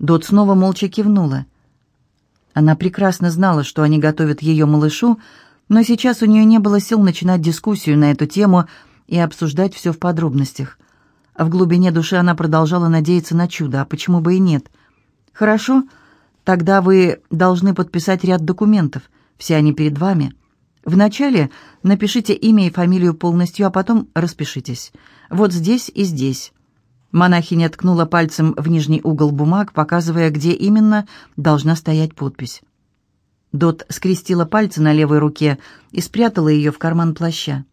Дот снова молча кивнула. Она прекрасно знала, что они готовят ее малышу, но сейчас у нее не было сил начинать дискуссию на эту тему и обсуждать все в подробностях. А в глубине души она продолжала надеяться на чудо, а почему бы и нет? «Хорошо, тогда вы должны подписать ряд документов, все они перед вами. Вначале напишите имя и фамилию полностью, а потом распишитесь. Вот здесь и здесь». Монахиня ткнула пальцем в нижний угол бумаг, показывая, где именно должна стоять подпись. Дот скрестила пальцы на левой руке и спрятала ее в карман плаща.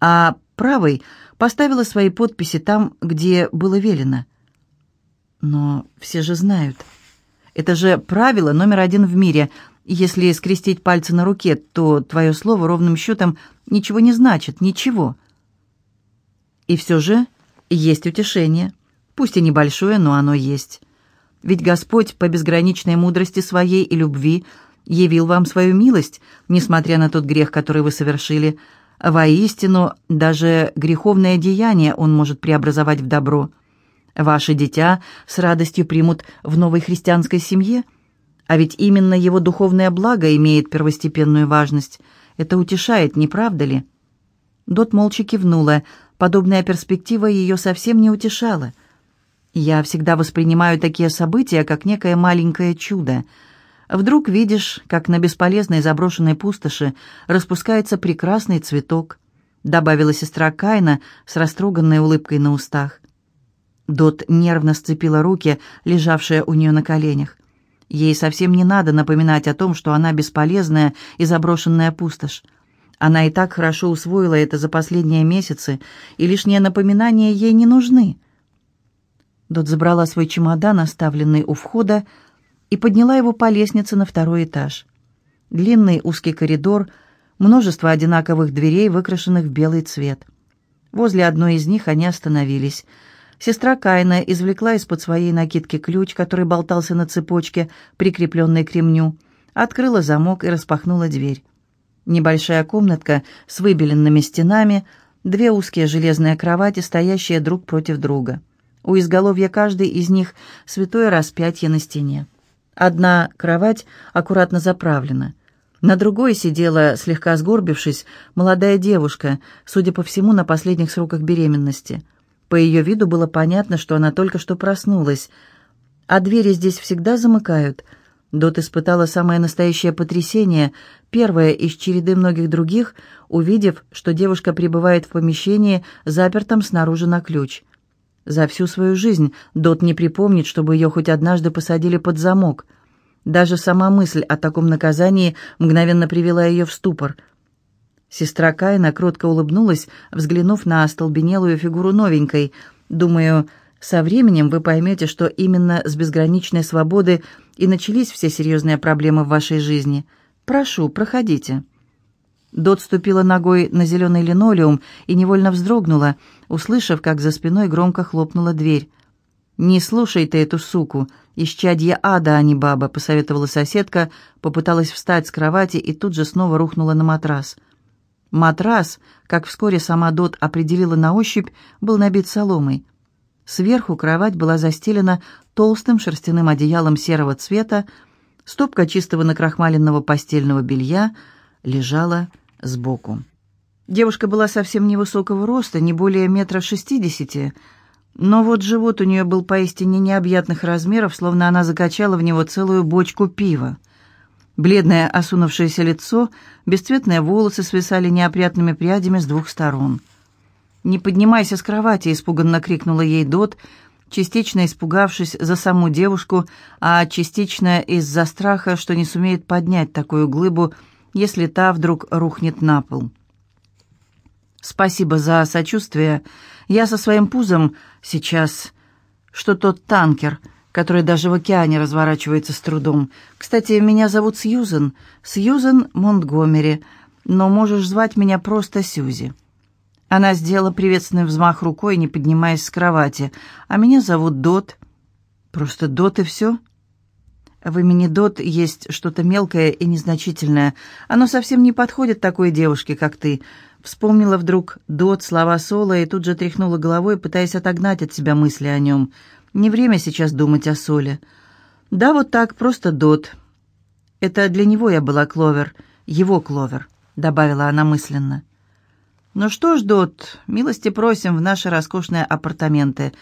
А правой поставила свои подписи там, где было велено. Но все же знают. Это же правило номер один в мире. Если скрестить пальцы на руке, то твое слово ровным счетом ничего не значит, ничего. И все же есть утешение. Пусть и небольшое, но оно есть. Ведь Господь по безграничной мудрости своей и любви явил вам свою милость, несмотря на тот грех, который вы совершили. Воистину, даже греховное деяние Он может преобразовать в добро. Ваше дитя с радостью примут в новой христианской семье, а ведь именно его духовное благо имеет первостепенную важность. Это утешает, не правда ли?» Дот молча кивнула. Подобная перспектива ее совсем не утешала. «Я всегда воспринимаю такие события, как некое маленькое чудо. Вдруг видишь, как на бесполезной заброшенной пустоши распускается прекрасный цветок», добавила сестра Кайна с растроганной улыбкой на устах. Дот нервно сцепила руки, лежавшие у нее на коленях. Ей совсем не надо напоминать о том, что она бесполезная и заброшенная пустошь. Она и так хорошо усвоила это за последние месяцы, и лишние напоминания ей не нужны. Дот забрала свой чемодан, оставленный у входа, и подняла его по лестнице на второй этаж. Длинный узкий коридор, множество одинаковых дверей, выкрашенных в белый цвет. Возле одной из них они остановились. Сестра Кайна извлекла из-под своей накидки ключ, который болтался на цепочке, прикрепленной к ремню, открыла замок и распахнула дверь. Небольшая комнатка с выбеленными стенами, две узкие железные кровати, стоящие друг против друга. У изголовья каждой из них святое распятие на стене. Одна кровать аккуратно заправлена. На другой сидела, слегка сгорбившись, молодая девушка, судя по всему, на последних сроках беременности. По ее виду было понятно, что она только что проснулась. А двери здесь всегда замыкают – Дот испытала самое настоящее потрясение, первое из череды многих других, увидев, что девушка пребывает в помещении, запертом снаружи на ключ. За всю свою жизнь Дот не припомнит, чтобы ее хоть однажды посадили под замок. Даже сама мысль о таком наказании мгновенно привела ее в ступор. Сестра Кайна кротко улыбнулась, взглянув на остолбенелую фигуру новенькой. «Думаю, со временем вы поймете, что именно с безграничной свободы и начались все серьезные проблемы в вашей жизни. Прошу, проходите». Дот ступила ногой на зеленый линолеум и невольно вздрогнула, услышав, как за спиной громко хлопнула дверь. «Не слушай ты эту суку, исчадье ада, а не баба», — посоветовала соседка, попыталась встать с кровати и тут же снова рухнула на матрас. Матрас, как вскоре сама Дот определила на ощупь, был набит соломой. Сверху кровать была застелена толстым шерстяным одеялом серого цвета, стопка чистого накрахмаленного постельного белья лежала сбоку. Девушка была совсем невысокого роста, не более метра шестидесяти, но вот живот у нее был поистине необъятных размеров, словно она закачала в него целую бочку пива. Бледное осунувшееся лицо, бесцветные волосы свисали неопрятными прядями с двух сторон. «Не поднимайся с кровати!» — испуганно крикнула ей Дот, частично испугавшись за саму девушку, а частично из-за страха, что не сумеет поднять такую глыбу, если та вдруг рухнет на пол. «Спасибо за сочувствие. Я со своим пузом сейчас, что тот танкер, который даже в океане разворачивается с трудом. Кстати, меня зовут Сьюзен, Сьюзен Монтгомери, но можешь звать меня просто Сьюзи». Она сделала приветственный взмах рукой, не поднимаясь с кровати. «А меня зовут Дот». «Просто Дот и все?» В имени Дот есть что-то мелкое и незначительное. Оно совсем не подходит такой девушке, как ты. Вспомнила вдруг Дот слова Соло и тут же тряхнула головой, пытаясь отогнать от себя мысли о нем. Не время сейчас думать о Соле. «Да, вот так, просто Дот. Это для него я была Кловер, его Кловер», — добавила она мысленно. «Ну что ж, Дот, милости просим в наши роскошные апартаменты.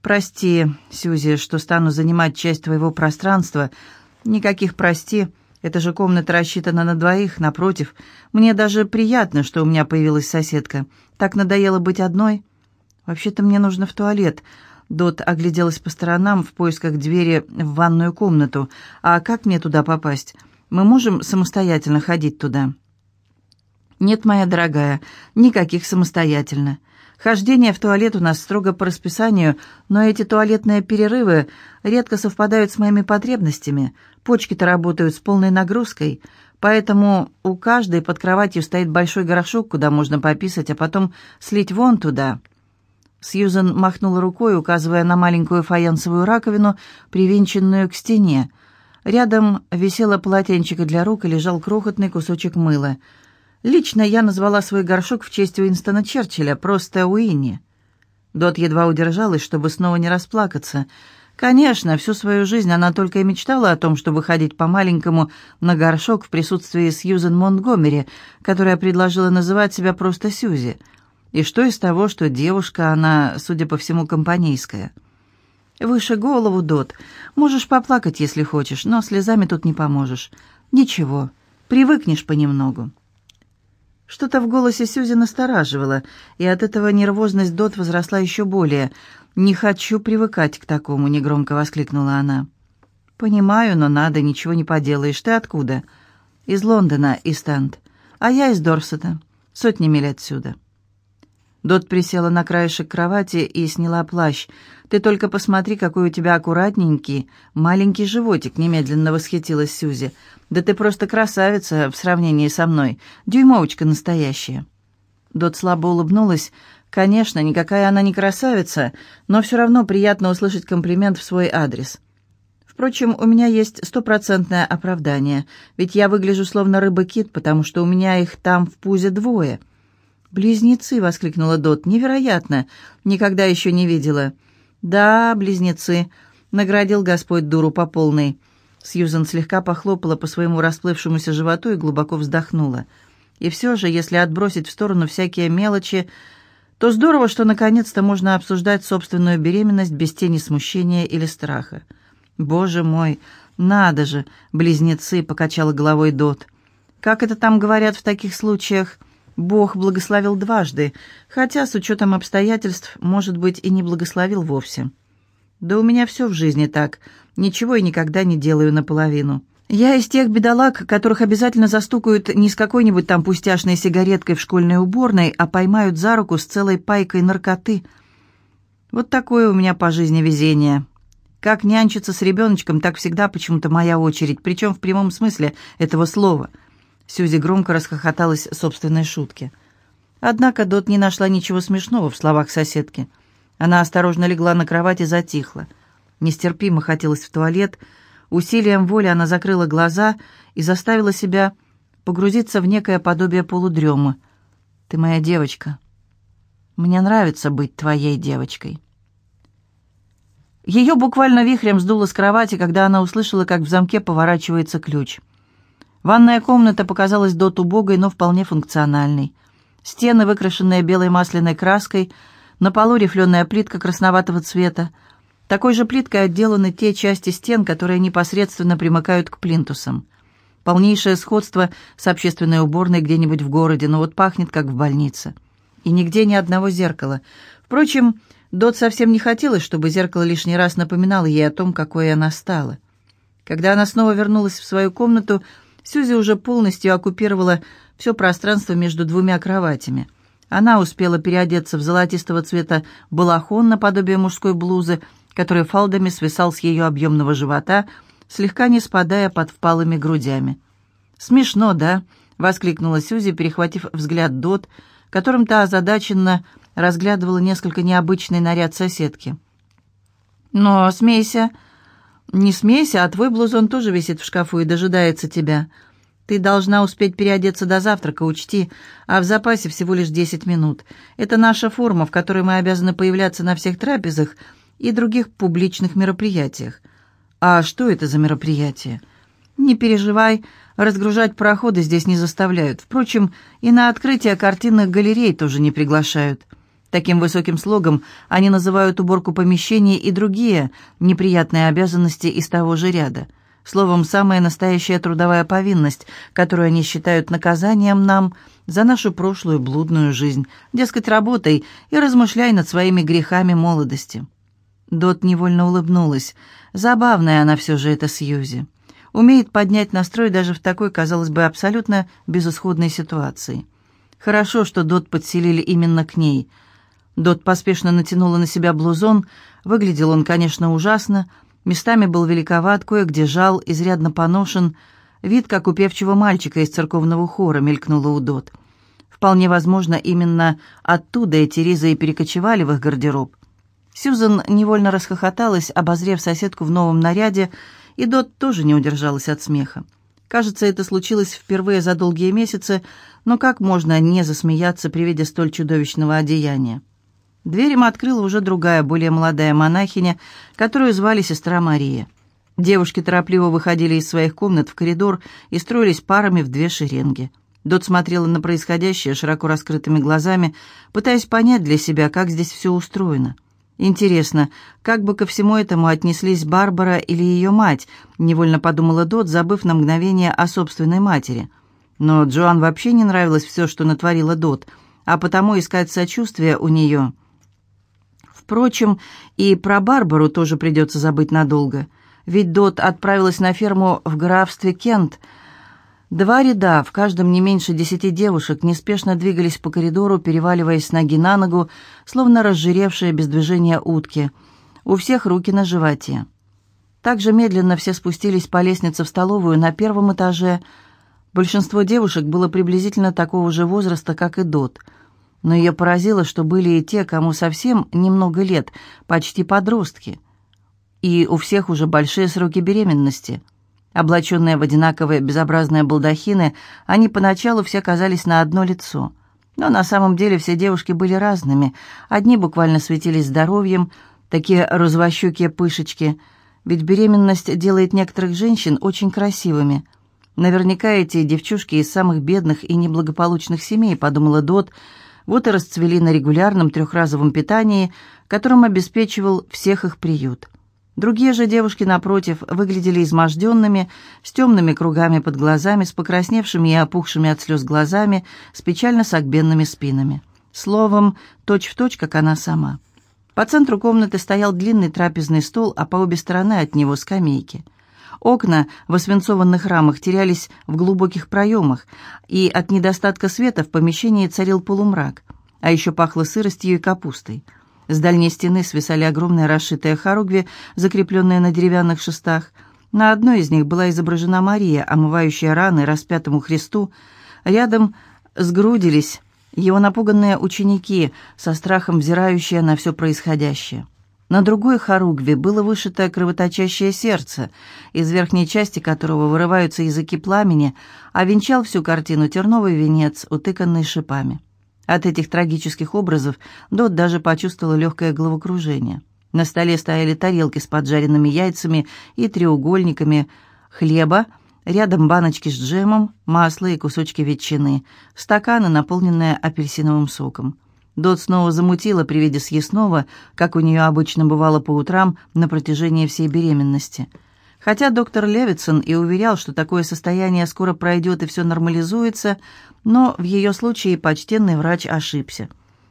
Прости, Сьюзи, что стану занимать часть твоего пространства. Никаких прости». Эта же комната рассчитана на двоих, напротив. Мне даже приятно, что у меня появилась соседка. Так надоело быть одной. Вообще-то мне нужно в туалет. Дот огляделась по сторонам в поисках двери в ванную комнату. А как мне туда попасть? Мы можем самостоятельно ходить туда? Нет, моя дорогая, никаких самостоятельно. Хождение в туалет у нас строго по расписанию, но эти туалетные перерывы редко совпадают с моими потребностями. Почки-то работают с полной нагрузкой, поэтому у каждой под кроватью стоит большой горшок, куда можно пописать, а потом слить вон туда». Сьюзен махнула рукой, указывая на маленькую фаянсовую раковину, привинченную к стене. Рядом висело полотенчико для рук и лежал крохотный кусочек мыла – Лично я назвала свой горшок в честь Уинстона Черчилля, просто Уинни. Дот едва удержалась, чтобы снова не расплакаться. Конечно, всю свою жизнь она только и мечтала о том, чтобы ходить по-маленькому на горшок в присутствии Сьюзен Монтгомери, которая предложила называть себя просто Сьюзи. И что из того, что девушка, она, судя по всему, компанейская. «Выше голову, Дот. Можешь поплакать, если хочешь, но слезами тут не поможешь. Ничего, привыкнешь понемногу». Что-то в голосе Сюзи настораживало, и от этого нервозность Дот возросла еще более. «Не хочу привыкать к такому», — негромко воскликнула она. «Понимаю, но надо, ничего не поделаешь. Ты откуда?» «Из Лондона, Истанд. А я из Дорсета. Сотни миль отсюда». Дот присела на краешек кровати и сняла плащ. «Ты только посмотри, какой у тебя аккуратненький, маленький животик», — немедленно восхитилась Сюзи. «Да ты просто красавица в сравнении со мной, дюймовочка настоящая». Дот слабо улыбнулась. «Конечно, никакая она не красавица, но все равно приятно услышать комплимент в свой адрес». Впрочем, у меня есть стопроцентное оправдание, ведь я выгляжу словно рыба-кит, потому что у меня их там в пузе двое — «Близнецы!» — воскликнула Дот. «Невероятно! Никогда еще не видела». «Да, близнецы!» — наградил Господь дуру по полной. Сьюзан слегка похлопала по своему расплывшемуся животу и глубоко вздохнула. «И все же, если отбросить в сторону всякие мелочи, то здорово, что наконец-то можно обсуждать собственную беременность без тени смущения или страха». «Боже мой, надо же!» — близнецы, — покачала головой Дот. «Как это там говорят в таких случаях?» Бог благословил дважды, хотя с учетом обстоятельств, может быть, и не благословил вовсе. Да у меня все в жизни так, ничего и никогда не делаю наполовину. Я из тех бедолаг, которых обязательно застукают не с какой-нибудь там пустяшной сигареткой в школьной уборной, а поймают за руку с целой пайкой наркоты. Вот такое у меня по жизни везение. Как нянчиться с ребеночком, так всегда почему-то моя очередь, причем в прямом смысле этого слова – Сьюзи громко расхохоталась собственной шутке. Однако Дот не нашла ничего смешного в словах соседки. Она осторожно легла на кровать и затихла. Нестерпимо хотелось в туалет. Усилием воли она закрыла глаза и заставила себя погрузиться в некое подобие полудремы. «Ты моя девочка. Мне нравится быть твоей девочкой». Ее буквально вихрем сдуло с кровати, когда она услышала, как в замке поворачивается ключ – Ванная комната показалась Дот убогой, но вполне функциональной. Стены, выкрашенные белой масляной краской, на полу рифленая плитка красноватого цвета. Такой же плиткой отделаны те части стен, которые непосредственно примыкают к плинтусам. Полнейшее сходство с общественной уборной где-нибудь в городе, но вот пахнет, как в больнице. И нигде ни одного зеркала. Впрочем, Дот совсем не хотелось, чтобы зеркало лишний раз напоминало ей о том, какой она стала. Когда она снова вернулась в свою комнату, Сюзи уже полностью оккупировала все пространство между двумя кроватями. Она успела переодеться в золотистого цвета балахон наподобие мужской блузы, который фалдами свисал с ее объемного живота, слегка не спадая под впалыми грудями. «Смешно, да?» — воскликнула Сюзи, перехватив взгляд Дот, которым та озадаченно разглядывала несколько необычный наряд соседки. «Но смейся!» «Не смейся, а твой блузон тоже висит в шкафу и дожидается тебя. Ты должна успеть переодеться до завтрака, учти, а в запасе всего лишь десять минут. Это наша форма, в которой мы обязаны появляться на всех трапезах и других публичных мероприятиях. «А что это за мероприятие?» «Не переживай, разгружать пароходы здесь не заставляют. Впрочем, и на открытие картинных галерей тоже не приглашают. Таким высоким слогом они называют уборку помещений и другие неприятные обязанности из того же ряда. Словом, самая настоящая трудовая повинность, которую они считают наказанием нам за нашу прошлую блудную жизнь. Дескать, работай и размышляй над своими грехами молодости. Дот невольно улыбнулась. Забавная она все же, эта Сьюзи. Умеет поднять настрой даже в такой, казалось бы, абсолютно безысходной ситуации. Хорошо, что Дот подселили именно к ней. Дот поспешно натянула на себя блузон. Выглядел он, конечно, ужасно, Местами был великоват, кое-где жал, изрядно поношен. Вид, как у певчего мальчика из церковного хора, мелькнула у Дот. Вполне возможно, именно оттуда эти ризы и перекочевали в их гардероб. Сьюзан невольно расхохоталась, обозрев соседку в новом наряде, и Дот тоже не удержалась от смеха. Кажется, это случилось впервые за долгие месяцы, но как можно не засмеяться при виде столь чудовищного одеяния? Дверь им открыла уже другая, более молодая монахиня, которую звали сестра Мария. Девушки торопливо выходили из своих комнат в коридор и строились парами в две шеренги. Дот смотрела на происходящее широко раскрытыми глазами, пытаясь понять для себя, как здесь все устроено. Интересно, как бы ко всему этому отнеслись Барбара или ее мать, невольно подумала Дот, забыв на мгновение о собственной матери. Но Джоан вообще не нравилось все, что натворила Дот, а потому искать сочувствие у нее – Впрочем, и про Барбару тоже придется забыть надолго. Ведь Дот отправилась на ферму в графстве Кент. Два ряда, в каждом не меньше десяти девушек, неспешно двигались по коридору, переваливаясь с ноги на ногу, словно разжиревшие без движения утки. У всех руки на животе. Также медленно все спустились по лестнице в столовую на первом этаже. Большинство девушек было приблизительно такого же возраста, как и Дот – но ее поразило, что были и те, кому совсем немного лет, почти подростки. И у всех уже большие сроки беременности. Облаченные в одинаковые безобразные балдахины, они поначалу все казались на одно лицо. Но на самом деле все девушки были разными. Одни буквально светились здоровьем, такие розовощекие пышечки, ведь беременность делает некоторых женщин очень красивыми. Наверняка эти девчушки из самых бедных и неблагополучных семей, подумала Дот, — вот и расцвели на регулярном трехразовом питании, которым обеспечивал всех их приют. Другие же девушки, напротив, выглядели изможденными, с темными кругами под глазами, с покрасневшими и опухшими от слез глазами, с печально согбенными спинами. Словом, точь-в-точь, точь, как она сама. По центру комнаты стоял длинный трапезный стол, а по обе стороны от него скамейки – Окна в освинцованных рамах терялись в глубоких проемах, и от недостатка света в помещении царил полумрак, а еще пахло сыростью и капустой. С дальней стены свисали огромные расшитые хоругви, закрепленные на деревянных шестах. На одной из них была изображена Мария, омывающая раны распятому Христу. Рядом сгрудились его напуганные ученики, со страхом взирающие на все происходящее. На другой хоругве было вышито кровоточащее сердце, из верхней части которого вырываются языки пламени, а венчал всю картину терновый венец, утыканный шипами. От этих трагических образов Дот даже почувствовала легкое головокружение. На столе стояли тарелки с поджаренными яйцами и треугольниками хлеба, рядом баночки с джемом, масло и кусочки ветчины, стаканы, наполненные апельсиновым соком. Дот снова замутила при виде съестного, как у нее обычно бывало по утрам на протяжении всей беременности. Хотя доктор Левитсон и уверял, что такое состояние скоро пройдет и все нормализуется, но в ее случае почтенный врач ошибся.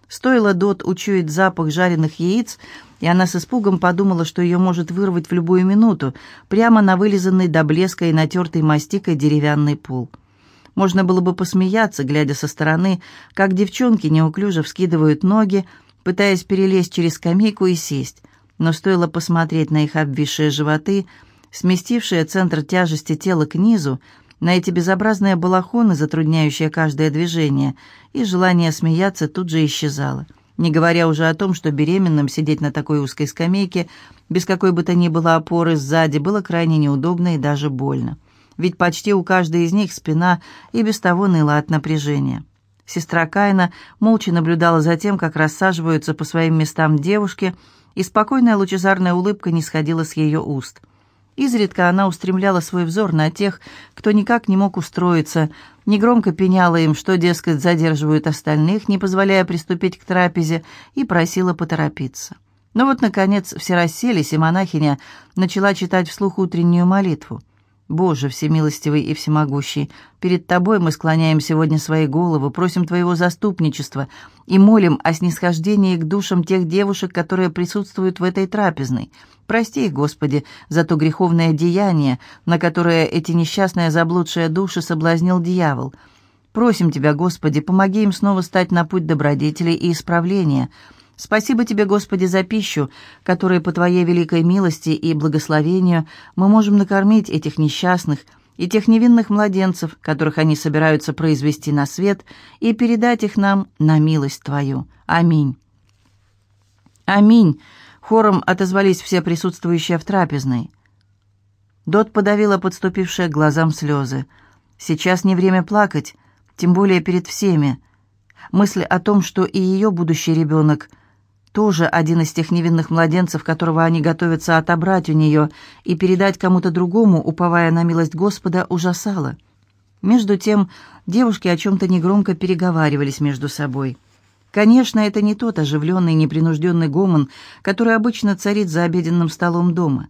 Стоило Дот учуять запах жареных яиц, и она с испугом подумала, что ее может вырвать в любую минуту, прямо на вылизанный до блеска и натертый мастикой деревянный пол. Можно было бы посмеяться, глядя со стороны, как девчонки неуклюже вскидывают ноги, пытаясь перелезть через скамейку и сесть. Но стоило посмотреть на их обвисшие животы, сместившие центр тяжести тела к низу, на эти безобразные балахоны, затрудняющие каждое движение, и желание смеяться тут же исчезало. Не говоря уже о том, что беременным сидеть на такой узкой скамейке, без какой бы то ни было опоры сзади, было крайне неудобно и даже больно ведь почти у каждой из них спина и без того ныла от напряжения. Сестра Кайна молча наблюдала за тем, как рассаживаются по своим местам девушки, и спокойная лучезарная улыбка не сходила с ее уст. Изредка она устремляла свой взор на тех, кто никак не мог устроиться, негромко пеняла им, что, дескать, задерживают остальных, не позволяя приступить к трапезе, и просила поторопиться. Но вот, наконец, все расселись, и монахиня начала читать вслух утреннюю молитву. Боже, всемилостивый и всемогущий, перед Тобой мы склоняем сегодня свои головы, просим Твоего заступничества и молим о снисхождении к душам тех девушек, которые присутствуют в этой трапезной. Прости их, Господи, за то греховное деяние, на которое эти несчастные заблудшие души соблазнил дьявол. Просим Тебя, Господи, помоги им снова стать на путь добродетели и исправления – Спасибо Тебе, Господи, за пищу, которой по Твоей великой милости и благословению мы можем накормить этих несчастных и тех невинных младенцев, которых они собираются произвести на свет, и передать их нам на милость Твою. Аминь. Аминь. Хором отозвались все присутствующие в трапезной. Дот подавила подступившие к глазам слезы. Сейчас не время плакать, тем более перед всеми. Мысль о том, что и ее будущий ребенок – тоже один из тех невинных младенцев, которого они готовятся отобрать у нее и передать кому-то другому, уповая на милость Господа, ужасало. Между тем девушки о чем-то негромко переговаривались между собой. Конечно, это не тот оживленный, непринужденный гомон, который обычно царит за обеденным столом дома.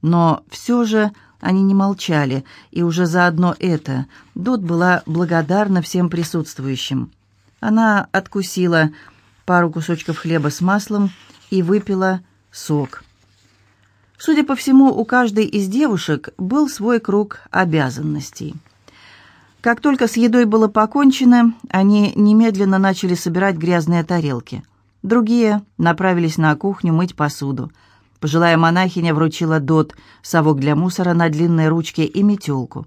Но все же они не молчали, и уже заодно это Дот была благодарна всем присутствующим. Она откусила пару кусочков хлеба с маслом и выпила сок. Судя по всему, у каждой из девушек был свой круг обязанностей. Как только с едой было покончено, они немедленно начали собирать грязные тарелки. Другие направились на кухню мыть посуду. Пожилая монахиня вручила Дот совок для мусора на длинной ручке и метелку.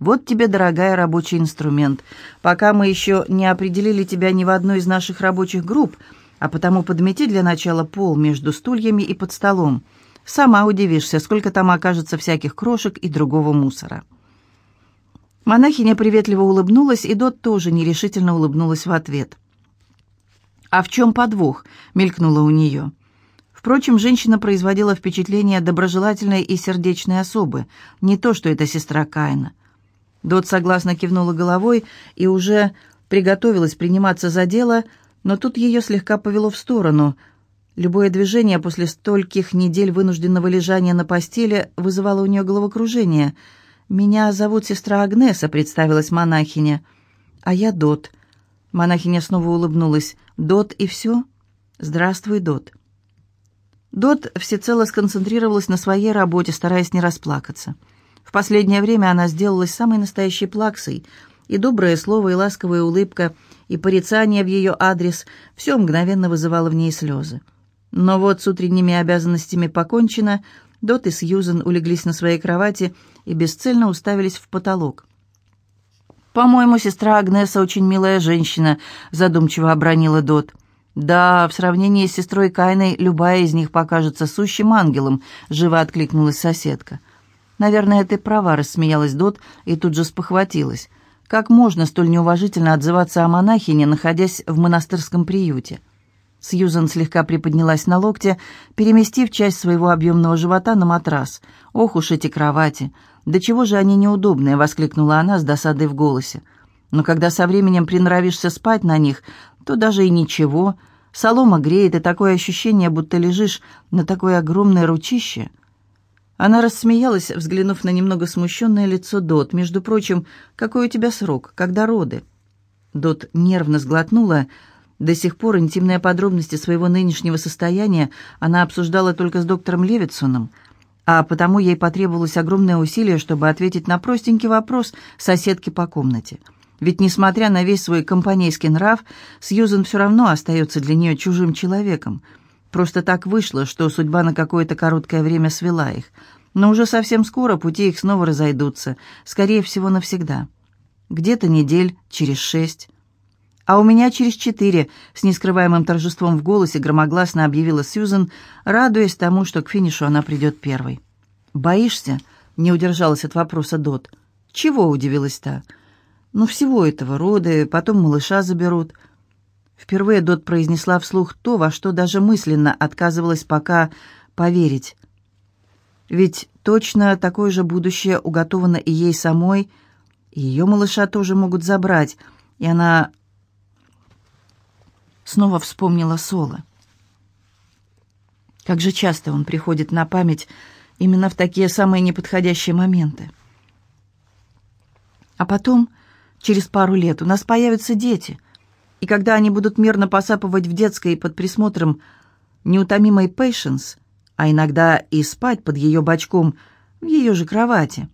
«Вот тебе, дорогая, рабочий инструмент. Пока мы еще не определили тебя ни в одной из наших рабочих групп, а потому подмети для начала пол между стульями и под столом. Сама удивишься, сколько там окажется всяких крошек и другого мусора». Монахиня приветливо улыбнулась, и Дот тоже нерешительно улыбнулась в ответ. «А в чем подвох?» — мелькнуло у нее. Впрочем, женщина производила впечатление доброжелательной и сердечной особы, не то что эта сестра Каина. Дот согласно кивнула головой и уже приготовилась приниматься за дело, но тут ее слегка повело в сторону. Любое движение после стольких недель вынужденного лежания на постели вызывало у нее головокружение. «Меня зовут сестра Агнеса», — представилась монахиня. «А я Дот». Монахиня снова улыбнулась. «Дот и все?» «Здравствуй, Дот». Дот всецело сконцентрировалась на своей работе, стараясь не расплакаться. В последнее время она сделалась самой настоящей плаксой, и доброе слово, и ласковая улыбка, и порицание в ее адрес – все мгновенно вызывало в ней слезы. Но вот с утренними обязанностями покончено, Дот и Сьюзен улеглись на своей кровати и бесцельно уставились в потолок. «По-моему, сестра Агнеса очень милая женщина», — задумчиво обронила Дот. «Да, в сравнении с сестрой Кайной любая из них покажется сущим ангелом», — живо откликнулась соседка. «Наверное, ты права», — рассмеялась Дот и тут же спохватилась. «Как можно столь неуважительно отзываться о монахине, находясь в монастырском приюте?» Сьюзан слегка приподнялась на локте, переместив часть своего объемного живота на матрас. «Ох уж эти кровати! Да чего же они неудобные!» — воскликнула она с досадой в голосе. «Но когда со временем приноровишься спать на них, то даже и ничего. Солома греет, и такое ощущение, будто лежишь на такое огромное ручище». Она рассмеялась, взглянув на немного смущенное лицо Дот. «Между прочим, какой у тебя срок? Когда роды?» Дот нервно сглотнула. До сих пор интимные подробности своего нынешнего состояния она обсуждала только с доктором Левитсоном, а потому ей потребовалось огромное усилие, чтобы ответить на простенький вопрос соседки по комнате. Ведь, несмотря на весь свой компанейский нрав, Сьюзен все равно остается для нее чужим человеком — Просто так вышло, что судьба на какое-то короткое время свела их. Но уже совсем скоро пути их снова разойдутся, скорее всего, навсегда. Где-то недель через шесть. «А у меня через четыре», — с нескрываемым торжеством в голосе громогласно объявила Сьюзен, радуясь тому, что к финишу она придет первой. «Боишься?» — не удержалась от вопроса Дот. «Чего?» — удивилась та. «Ну, всего этого, роды, потом малыша заберут». Впервые Дот произнесла вслух то, во что даже мысленно отказывалась пока поверить. Ведь то, точно такое же будущее уготовано и ей самой, и ее малыша тоже могут забрать, и она снова вспомнила Соло. Как же часто он приходит на память именно в такие самые неподходящие моменты. А потом, через пару лет, у нас появятся дети, и когда они будут мирно посапывать в детской под присмотром неутомимой Пейшенс, а иногда и спать под ее бочком в ее же кровати,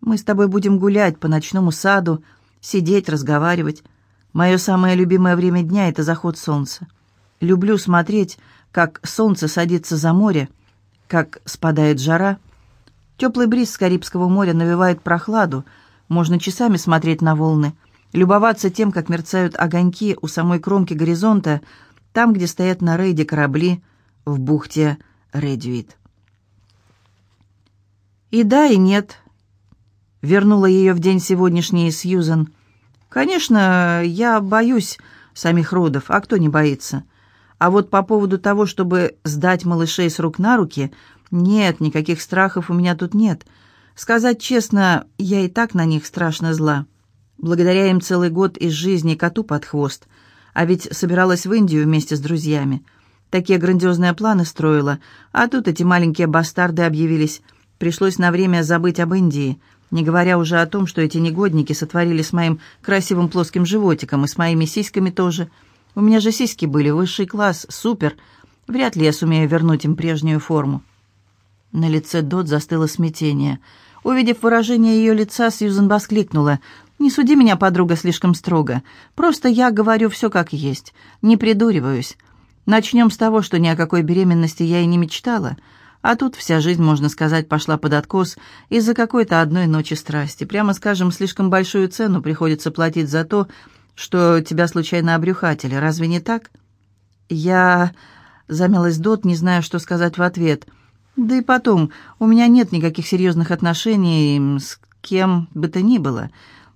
мы с тобой будем гулять по ночному саду, сидеть, разговаривать. Мое самое любимое время дня — это заход солнца. Люблю смотреть, как солнце садится за море, как спадает жара. Теплый бриз с Карибского моря навевает прохладу, можно часами смотреть на волны, любоваться тем, как мерцают огоньки у самой кромки горизонта, там, где стоят на рейде корабли в бухте Редюит. И да, и нет. Вернула ее в день сегодняшний Сьюзен. Конечно, я боюсь самих родов, а кто не боится? А вот по поводу того, чтобы сдать малышей с рук на руки, нет, никаких страхов у меня тут нет. Сказать честно, я и так на них страшно зла. Благодаря им целый год из жизни коту под хвост. А ведь собиралась в Индию вместе с друзьями. Такие грандиозные планы строила, а тут эти маленькие бастарды объявились. Пришлось на время забыть об Индии, не говоря уже о том, что эти негодники сотворили с моим красивым плоским животиком и с моими сиськами тоже – у меня же сиськи были, высший класс, супер. Вряд ли я сумею вернуть им прежнюю форму». На лице Дот застыло смятение. Увидев выражение ее лица, Сьюзен воскликнула. «Не суди меня, подруга, слишком строго. Просто я говорю все как есть. Не придуриваюсь. Начнем с того, что ни о какой беременности я и не мечтала. А тут вся жизнь, можно сказать, пошла под откос из-за какой-то одной ночи страсти. Прямо скажем, слишком большую цену приходится платить за то, что тебя случайно обрюхатили. Разве не так?» «Я...» — замялась Дот, не зная, что сказать в ответ. «Да и потом, у меня нет никаких серьезных отношений с кем бы то ни было.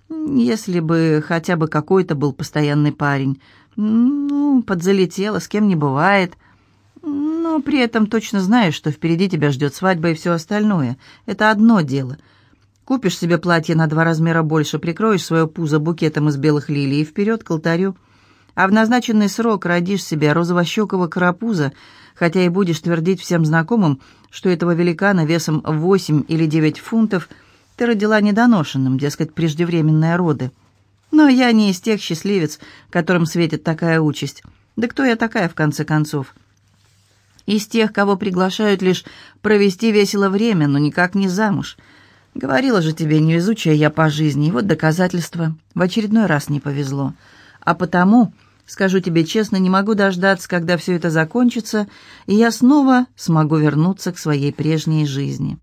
Если бы хотя бы какой-то был постоянный парень. Ну, подзалетела, с кем не бывает. Но при этом точно знаешь, что впереди тебя ждет свадьба и все остальное. Это одно дело — Купишь себе платье на два размера больше, прикроешь свое пузо букетом из белых лилий и вперед к алтарю. А в назначенный срок родишь себе розовощекого карапуза, хотя и будешь твердить всем знакомым, что этого великана весом восемь или девять фунтов ты родила недоношенным, дескать, преждевременные роды. Но я не из тех счастливец, которым светит такая участь. Да кто я такая, в конце концов? Из тех, кого приглашают лишь провести весело время, но никак не замуж — Говорила же тебе, невезучая я по жизни, и вот доказательство. В очередной раз не повезло. А потому, скажу тебе честно, не могу дождаться, когда все это закончится, и я снова смогу вернуться к своей прежней жизни».